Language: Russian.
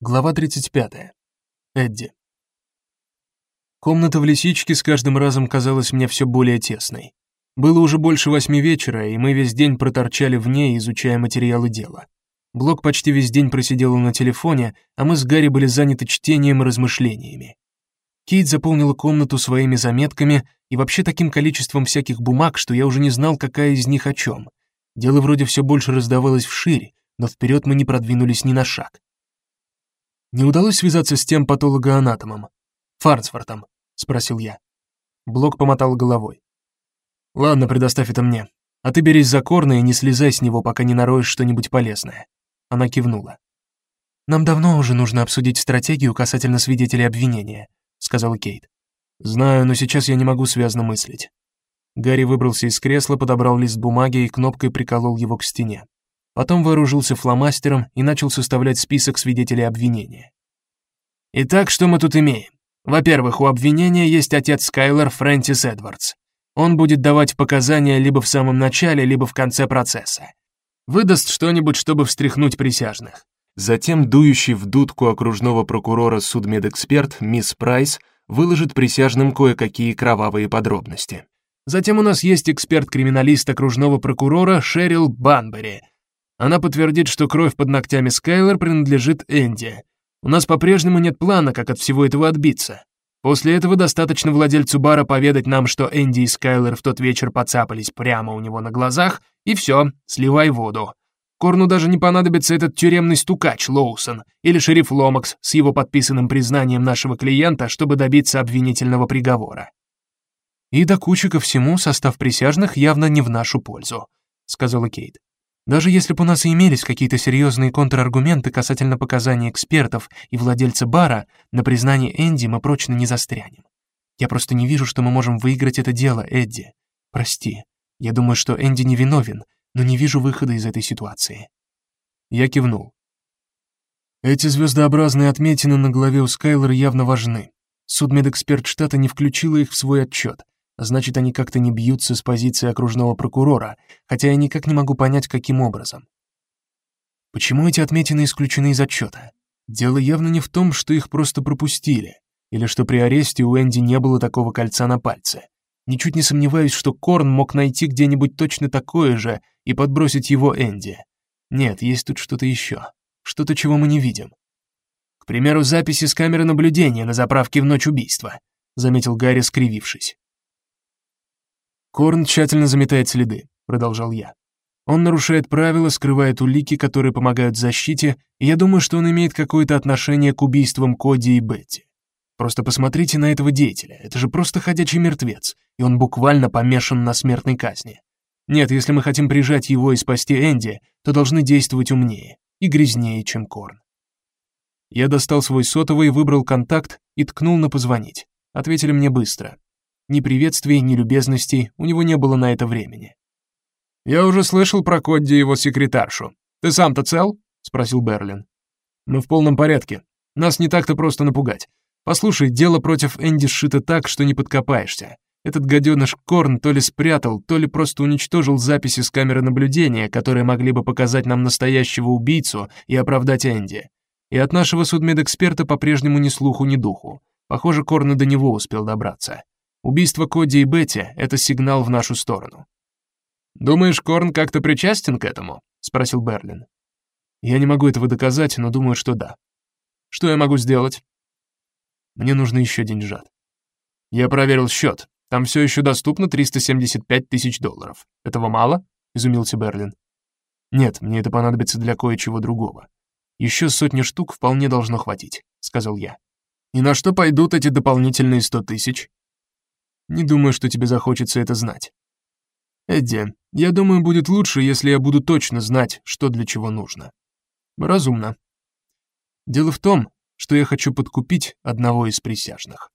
Глава 35. Эдди. Комната в лисичке с каждым разом казалась мне все более тесной. Было уже больше восьми вечера, и мы весь день проторчали в ней, изучая материалы дела. Блок почти весь день просидел на телефоне, а мы с Гарри были заняты чтением и размышлениями. Кейт заполнила комнату своими заметками и вообще таким количеством всяких бумаг, что я уже не знал, какая из них о чем. Дело вроде все больше раздавалось вширь, но вперед мы не продвинулись ни на шаг. Не удалось связаться с тем патологоанатомом, Фарнсвортом, спросил я. Блок помотал головой. Ладно, предоставь это мне. А ты берись за корны и не слезай с него, пока не нароешь что-нибудь полезное. Она кивнула. Нам давно уже нужно обсудить стратегию касательно свидетелей обвинения, сказала Кейт. Знаю, но сейчас я не могу связно мыслить. Гарри выбрался из кресла, подобрал лист бумаги и кнопкой приколол его к стене. Потом вооружился фломастером и начал составлять список свидетелей обвинения. Итак, что мы тут имеем? Во-первых, у обвинения есть отец Скайлер Фрэнсис Эдвардс. Он будет давать показания либо в самом начале, либо в конце процесса. Выдаст что-нибудь, чтобы встряхнуть присяжных. Затем дующий в дудку окружного прокурора судмедэксперт мисс Прайс выложит присяжным кое-какие кровавые подробности. Затем у нас есть эксперт-криминалист окружного прокурора Шерил Банбери, она подтвердит, что кровь под ногтями Скайлер принадлежит Энди. У нас по-прежнему нет плана, как от всего этого отбиться. После этого достаточно владельцу бара поведать нам, что Энди и Скайлер в тот вечер поцапались прямо у него на глазах, и все, сливай воду. Корну даже не понадобится этот тюремный стукач Лоусон или шериф Ломакс с его подписанным признанием нашего клиента, чтобы добиться обвинительного приговора. И до кучи ко всему состав присяжных явно не в нашу пользу, сказала Кейт. Даже если бы у нас и имелись какие-то серьезные контраргументы касательно показаний экспертов и владельца бара, на признание Энди мы прочно не застрянем. Я просто не вижу, что мы можем выиграть это дело, Эдди. Прости. Я думаю, что Энди не виновен, но не вижу выхода из этой ситуации. Я кивнул. Эти звездообразные отметины на голове у Скайлера явно важны. Судмедэксперт штата не включила их в свой отчет, Значит, они как-то не бьются с позиции окружного прокурора, хотя я никак не могу понять, каким образом. Почему эти отметины исключены из отчета? Дело явно не в том, что их просто пропустили, или что при аресте у Энди не было такого кольца на пальце. Ничуть не сомневаюсь, что Корн мог найти где-нибудь точно такое же и подбросить его Энди. Нет, есть тут что-то еще. Что-то, чего мы не видим. К примеру, записи с камеры наблюдения на заправке в ночь убийства, заметил Гарри, скривившись. Корн тщательно заметает следы, продолжал я. Он нарушает правила, скрывает улики, которые помогают защите, и я думаю, что он имеет какое-то отношение к убийствам Коди и Бетти. Просто посмотрите на этого деятеля. Это же просто ходячий мертвец, и он буквально помешан на смертной казни. Нет, если мы хотим прижать его и спасти Энди, то должны действовать умнее и грязнее, чем Корн. Я достал свой сотовый, выбрал контакт и ткнул на позвонить. Ответили мне быстро. Ни приветствий, ни любезностей у него не было на это времени. «Я уже слышал про Кодди и его секретаршу. Ты сам-то цел?» — спросил Берлин. «Мы в полном порядке. Нас не так-то просто напугать. Послушай, дело против Энди сшито так, что не подкопаешься. Этот гаденыш Корн то ли спрятал, то ли просто уничтожил записи с камеры наблюдения, которые могли бы показать нам настоящего убийцу и оправдать Энди. И от нашего судмедэксперта по-прежнему ни слуху, ни духу. Похоже, Корн и до него успел добраться. Убийство Коди и Бетти — это сигнал в нашу сторону. «Думаешь, Корн как-то причастен к этому?» — спросил Берлин. «Я не могу этого доказать, но думаю, что да. Что я могу сделать?» «Мне нужно еще деньжат». «Я проверил счет. Там все еще доступно 375 тысяч долларов. Этого мало?» — изумился Берлин. «Нет, мне это понадобится для кое-чего другого. Еще сотни штук вполне должно хватить», — сказал я. «И на что пойдут эти дополнительные сто тысяч?» Не думаю, что тебе захочется это знать. Эдди, я думаю, будет лучше, если я буду точно знать, что для чего нужно. Разумно. Дело в том, что я хочу подкупить одного из присяжных.